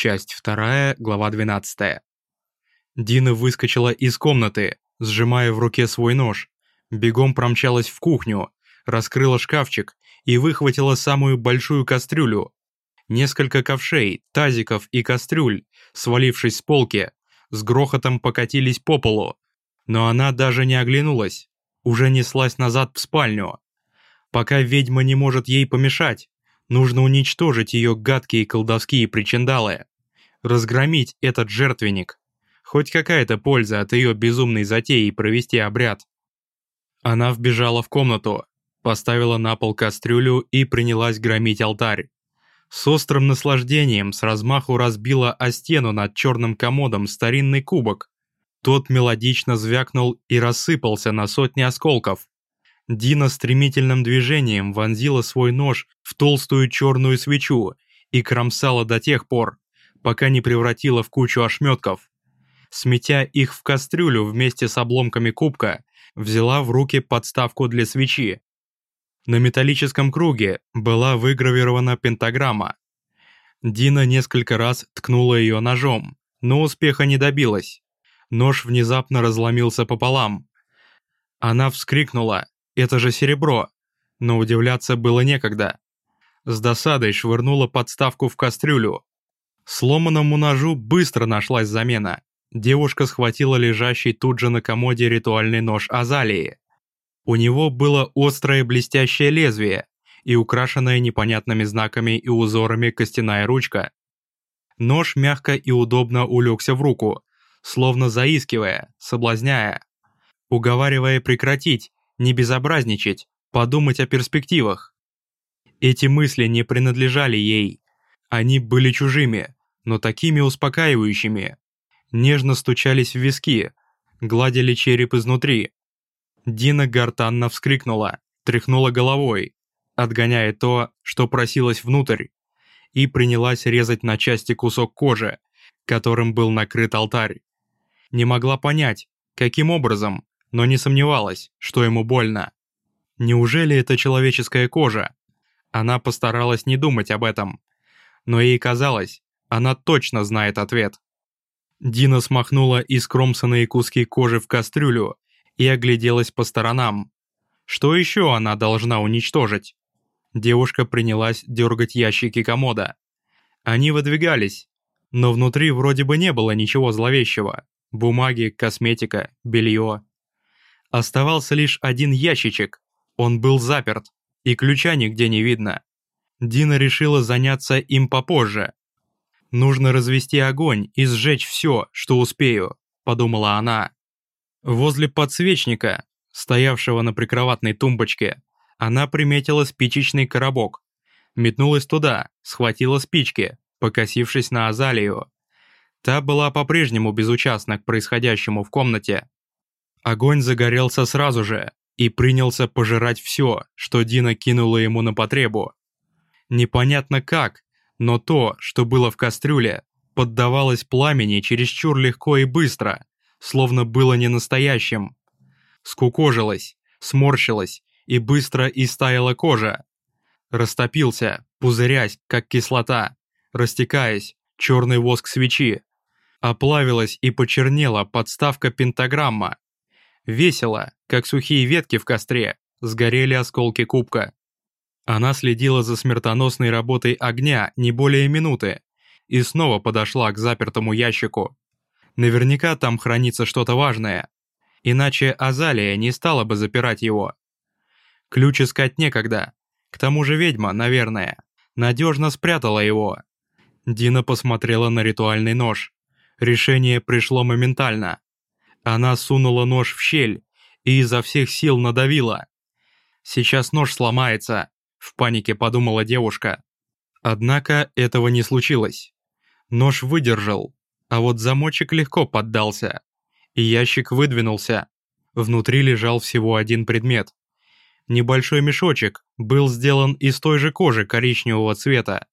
Часть 2, глава 12. Дина выскочила из комнаты, сжимая в руке свой нож. Бегом промчалась в кухню, раскрыла шкафчик и выхватила самую большую кастрюлю. Несколько ковшей, тазиков и кастрюль, свалившись с полки, с грохотом покатились по полу. Но она даже не оглянулась, уже неслась назад в спальню. Пока ведьма не может ей помешать, нужно уничтожить ее гадкие колдовские причиндалы разгромить этот жертвенник. Хоть какая-то польза от ее безумной затеи провести обряд. Она вбежала в комнату, поставила на пол кастрюлю и принялась громить алтарь. С острым наслаждением с размаху разбила о стену над черным комодом старинный кубок. Тот мелодично звякнул и рассыпался на сотни осколков. Дина стремительным движением вонзила свой нож в толстую черную свечу и кромсала до тех пор, пока не превратила в кучу ошметков. Сметя их в кастрюлю вместе с обломками кубка, взяла в руки подставку для свечи. На металлическом круге была выгравирована пентаграмма. Дина несколько раз ткнула ее ножом, но успеха не добилась. Нож внезапно разломился пополам. Она вскрикнула «Это же серебро!», но удивляться было некогда. С досадой швырнула подставку в кастрюлю, Сломанному ножу быстро нашлась замена. Девушка схватила лежащий тут же на комоде ритуальный нож Азалии. У него было острое блестящее лезвие и украшенная непонятными знаками и узорами костяная ручка. Нож мягко и удобно улегся в руку, словно заискивая, соблазняя, уговаривая прекратить, не безобразничать, подумать о перспективах. Эти мысли не принадлежали ей, они были чужими, но такими успокаивающими. Нежно стучались в виски, гладили череп изнутри. Дина гортанно вскрикнула, тряхнула головой, отгоняя то, что просилось внутрь, и принялась резать на части кусок кожи, которым был накрыт алтарь. Не могла понять, каким образом, но не сомневалась, что ему больно. Неужели это человеческая кожа? Она постаралась не думать об этом. Но ей казалось, она точно знает ответ. Дина смахнула искромсанные куски кожи в кастрюлю и огляделась по сторонам. Что еще она должна уничтожить? Девушка принялась дергать ящики комода. Они выдвигались, но внутри вроде бы не было ничего зловещего. Бумаги, косметика, белье. Оставался лишь один ящичек. Он был заперт, и ключа нигде не видно. Дина решила заняться им попозже, Нужно развести огонь и сжечь все, что успею», — подумала она. Возле подсвечника, стоявшего на прикроватной тумбочке, она приметила спичечный коробок. Метнулась туда, схватила спички, покосившись на Азалию. Та была по-прежнему безучастна к происходящему в комнате. Огонь загорелся сразу же и принялся пожирать все, что Дина кинула ему на потребу. Непонятно как, но то, что было в кастрюле, поддавалось пламени чересчур легко и быстро, словно было не настоящим. Скукожилась, сморщилась и быстро истаяла кожа. Растопился, пузырясь, как кислота, растекаясь, черный воск свечи. Оплавилась и почернела подставка пентаграмма. Весело, как сухие ветки в костре, сгорели осколки кубка. Она следила за смертоносной работой огня не более минуты и снова подошла к запертому ящику. Наверняка там хранится что-то важное, иначе Азалия не стала бы запирать его. Ключ искать некогда, к тому же ведьма, наверное, надежно спрятала его. Дина посмотрела на ритуальный нож. Решение пришло моментально. Она сунула нож в щель и изо всех сил надавила. Сейчас нож сломается, в панике подумала девушка. Однако этого не случилось. Нож выдержал, а вот замочек легко поддался. И ящик выдвинулся. Внутри лежал всего один предмет. Небольшой мешочек был сделан из той же кожи коричневого цвета.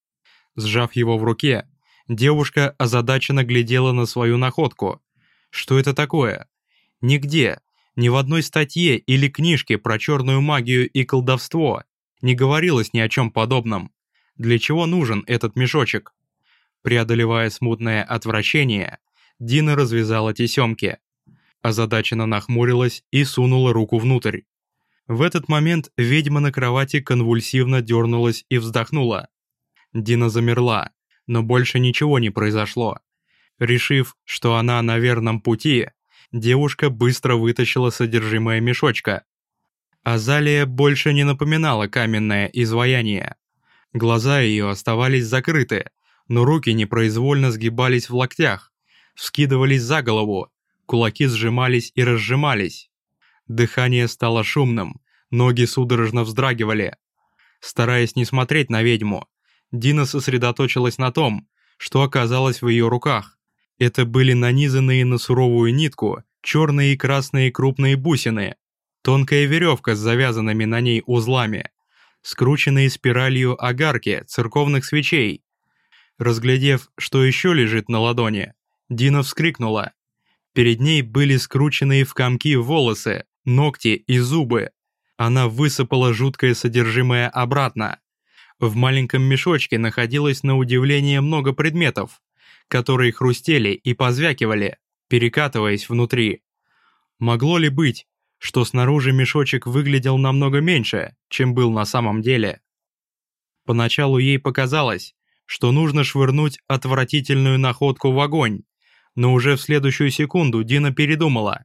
Сжав его в руке, девушка озадаченно глядела на свою находку. Что это такое? Нигде, ни в одной статье или книжке про черную магию и колдовство не говорилось ни о чем подобном. Для чего нужен этот мешочек? Преодолевая смутное отвращение, Дина развязала тесемки. Озадаченно нахмурилась и сунула руку внутрь. В этот момент ведьма на кровати конвульсивно дернулась и вздохнула. Дина замерла, но больше ничего не произошло. Решив, что она на верном пути, девушка быстро вытащила содержимое мешочка. Азалия больше не напоминала каменное изваяние. Глаза ее оставались закрыты, но руки непроизвольно сгибались в локтях, вскидывались за голову, кулаки сжимались и разжимались. Дыхание стало шумным, ноги судорожно вздрагивали. Стараясь не смотреть на ведьму, Дина сосредоточилась на том, что оказалось в ее руках. Это были нанизанные на суровую нитку черные и красные крупные бусины, тонкая веревка с завязанными на ней узлами, скрученные спиралью огарки церковных свечей. Разглядев, что еще лежит на ладони, Дина вскрикнула. Перед ней были скрученные в комки волосы, ногти и зубы. Она высыпала жуткое содержимое обратно. В маленьком мешочке находилось на удивление много предметов, которые хрустели и позвякивали, перекатываясь внутри. Могло ли быть, что снаружи мешочек выглядел намного меньше, чем был на самом деле? Поначалу ей показалось, что нужно швырнуть отвратительную находку в огонь, но уже в следующую секунду Дина передумала.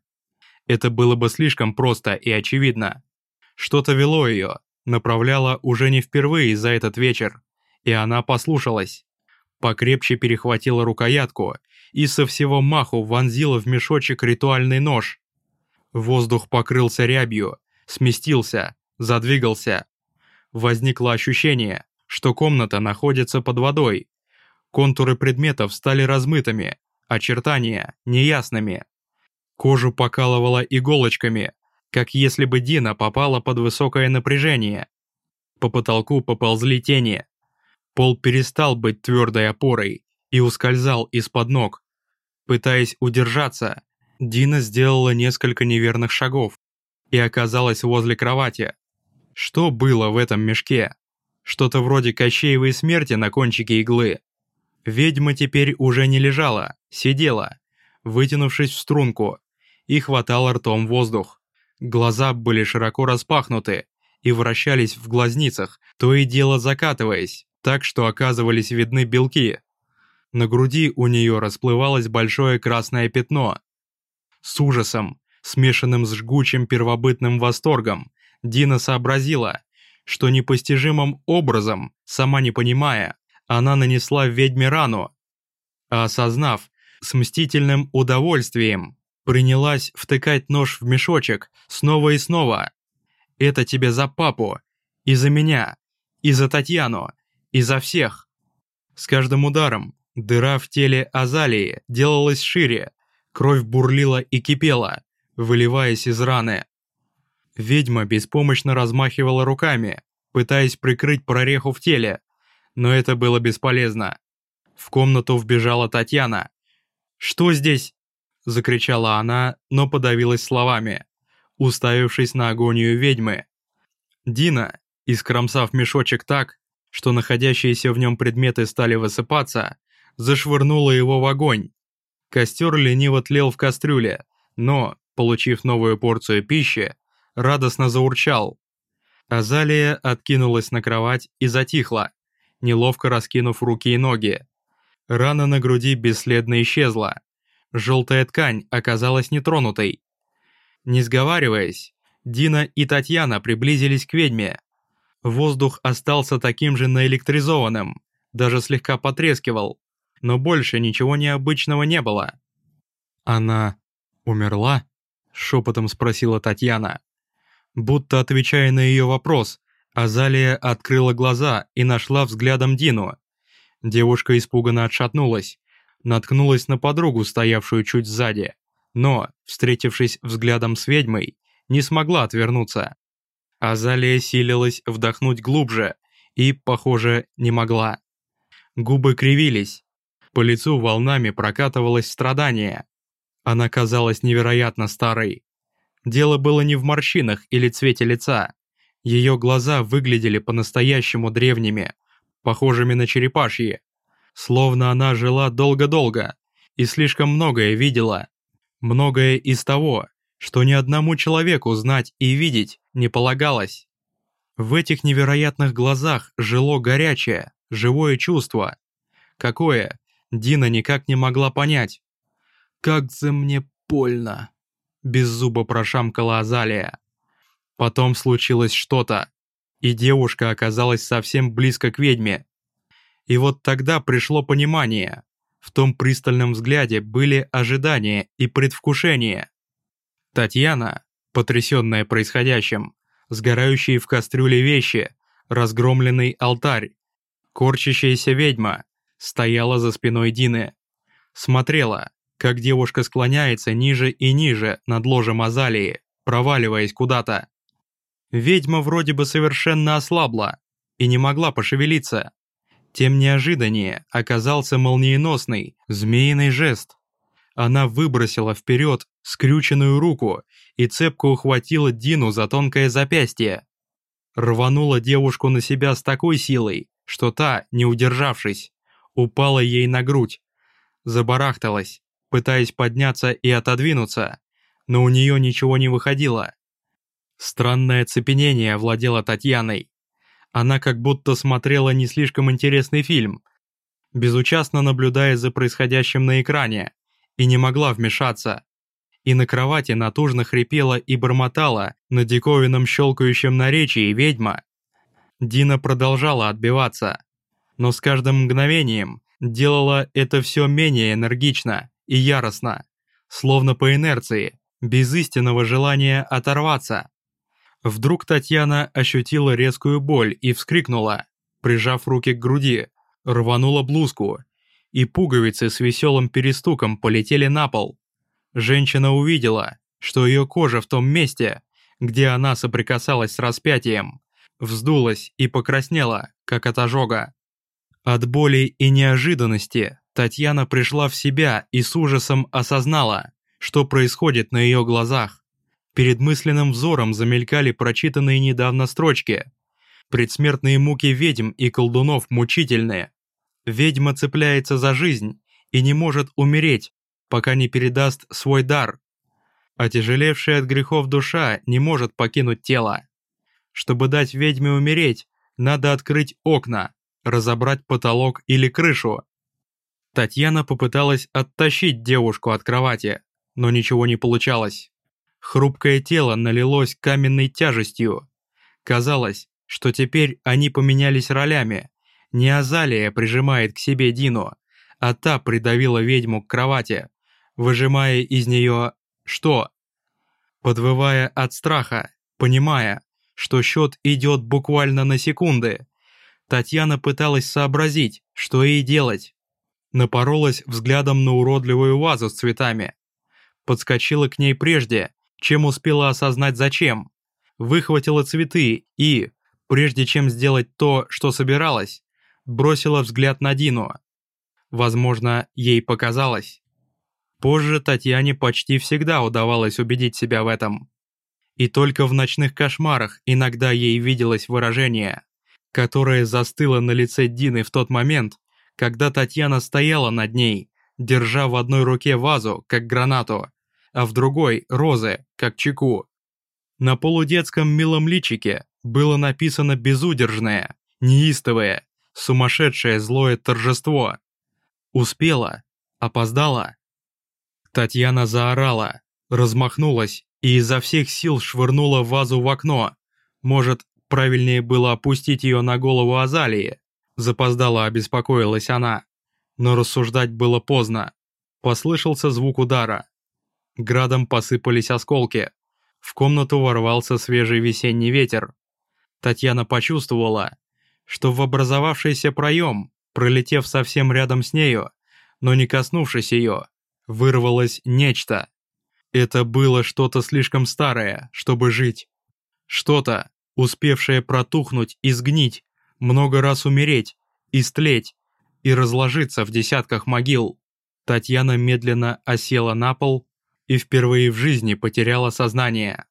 Это было бы слишком просто и очевидно. Что-то вело ее, направляло уже не впервые за этот вечер, и она послушалась. Покрепче перехватила рукоятку и со всего маху вонзила в мешочек ритуальный нож. Воздух покрылся рябью, сместился, задвигался. Возникло ощущение, что комната находится под водой. Контуры предметов стали размытыми, очертания неясными. Кожу покалывало иголочками, как если бы Дина попала под высокое напряжение. По потолку поползли тени. Пол перестал быть твердой опорой и ускользал из-под ног. Пытаясь удержаться, Дина сделала несколько неверных шагов и оказалась возле кровати. Что было в этом мешке? Что-то вроде кощеевой смерти на кончике иглы. Ведьма теперь уже не лежала, сидела, вытянувшись в струнку, и хватала ртом воздух. Глаза были широко распахнуты и вращались в глазницах, то и дело закатываясь, так что оказывались видны белки. На груди у нее расплывалось большое красное пятно. С ужасом, смешанным с жгучим первобытным восторгом, Дина сообразила, что непостижимым образом, сама не понимая, она нанесла ведьме рану. А осознав, с мстительным удовольствием, принялась втыкать нож в мешочек снова и снова. «Это тебе за папу, и за меня, и за Татьяну, и за всех». С каждым ударом дыра в теле Азалии делалась шире, кровь бурлила и кипела, выливаясь из раны. Ведьма беспомощно размахивала руками, пытаясь прикрыть прореху в теле, но это было бесполезно. В комнату вбежала Татьяна. «Что здесь?» – закричала она, но подавилась словами, уставившись на агонию ведьмы. Дина, искромсав мешочек так, что находящиеся в нем предметы стали высыпаться, зашвырнула его в огонь. Костер лениво тлел в кастрюле, но, получив новую порцию пищи, радостно заурчал. Азалия откинулась на кровать и затихла неловко раскинув руки и ноги. Рана на груди бесследно исчезла. Желтая ткань оказалась нетронутой. Не сговариваясь, Дина и Татьяна приблизились к ведьме. Воздух остался таким же наэлектризованным, даже слегка потрескивал, но больше ничего необычного не было. «Она умерла?» — шепотом спросила Татьяна. Будто отвечая на ее вопрос, Азалия открыла глаза и нашла взглядом Дину. Девушка испуганно отшатнулась, наткнулась на подругу, стоявшую чуть сзади, но, встретившись взглядом с ведьмой, не смогла отвернуться. Азалия силилась вдохнуть глубже и, похоже, не могла. Губы кривились, по лицу волнами прокатывалось страдание. Она казалась невероятно старой. Дело было не в морщинах или цвете лица. Ее глаза выглядели по-настоящему древними, похожими на черепашьи. словно она жила долго-долго и слишком многое видела. Многое из того, что ни одному человеку знать и видеть не полагалось. В этих невероятных глазах жило горячее, живое чувство. Какое, Дина никак не могла понять. «Как за мне больно!» Без зуба прошамкала Азалия. Потом случилось что-то, и девушка оказалась совсем близко к ведьме. И вот тогда пришло понимание. В том пристальном взгляде были ожидания и предвкушение. Татьяна, потрясенная происходящим, сгорающие в кастрюле вещи, разгромленный алтарь, корчащаяся ведьма, стояла за спиной Дины. Смотрела, как девушка склоняется ниже и ниже над ложем Азалии, проваливаясь куда-то. Ведьма вроде бы совершенно ослабла и не могла пошевелиться. Тем неожиданнее оказался молниеносный, змеиный жест. Она выбросила вперед скрюченную руку и цепко ухватила Дину за тонкое запястье. Рванула девушку на себя с такой силой, что та, не удержавшись, упала ей на грудь. Забарахталась, пытаясь подняться и отодвинуться, но у нее ничего не выходило. Странное цепенение овладело Татьяной. Она как будто смотрела не слишком интересный фильм, безучастно наблюдая за происходящим на экране, и не могла вмешаться. И на кровати натужно хрипела и бормотала на диковинном щелкающем наречии ведьма. Дина продолжала отбиваться, но с каждым мгновением делала это все менее энергично и яростно, словно по инерции, без истинного желания оторваться. Вдруг Татьяна ощутила резкую боль и вскрикнула, прижав руки к груди, рванула блузку, и пуговицы с веселым перестуком полетели на пол. Женщина увидела, что ее кожа в том месте, где она соприкасалась с распятием, вздулась и покраснела, как от ожога. От боли и неожиданности Татьяна пришла в себя и с ужасом осознала, что происходит на ее глазах. Перед мысленным взором замелькали прочитанные недавно строчки. Предсмертные муки ведьм и колдунов мучительные. Ведьма цепляется за жизнь и не может умереть, пока не передаст свой дар. Отяжелевшая от грехов душа не может покинуть тело. Чтобы дать ведьме умереть, надо открыть окна, разобрать потолок или крышу. Татьяна попыталась оттащить девушку от кровати, но ничего не получалось. Хрупкое тело налилось каменной тяжестью. Казалось, что теперь они поменялись ролями. Не Азалия прижимает к себе Дину, а та придавила ведьму к кровати, выжимая из нее что? Подвывая от страха, понимая, что счет идет буквально на секунды, Татьяна пыталась сообразить, что ей делать. Напоролась взглядом на уродливую вазу с цветами. Подскочила к ней прежде, чем успела осознать зачем. Выхватила цветы и, прежде чем сделать то, что собиралась, бросила взгляд на Дину. Возможно, ей показалось. Позже Татьяне почти всегда удавалось убедить себя в этом. И только в ночных кошмарах иногда ей виделось выражение которая застыла на лице Дины в тот момент, когда Татьяна стояла над ней, держа в одной руке вазу, как гранату, а в другой — розы, как чеку. На полудетском милом личике было написано безудержное, неистовое, сумасшедшее злое торжество. Успела, опоздала. Татьяна заорала, размахнулась и изо всех сил швырнула вазу в окно. Может, Правильнее было опустить ее на голову Азалии. Запоздала обеспокоилась она. Но рассуждать было поздно. Послышался звук удара. Градом посыпались осколки. В комнату ворвался свежий весенний ветер. Татьяна почувствовала, что в образовавшийся проем, пролетев совсем рядом с нею, но не коснувшись ее, вырвалось нечто. Это было что-то слишком старое, чтобы жить. Что-то, успевшая протухнуть и сгнить, много раз умереть, истлеть и разложиться в десятках могил. Татьяна медленно осела на пол и впервые в жизни потеряла сознание.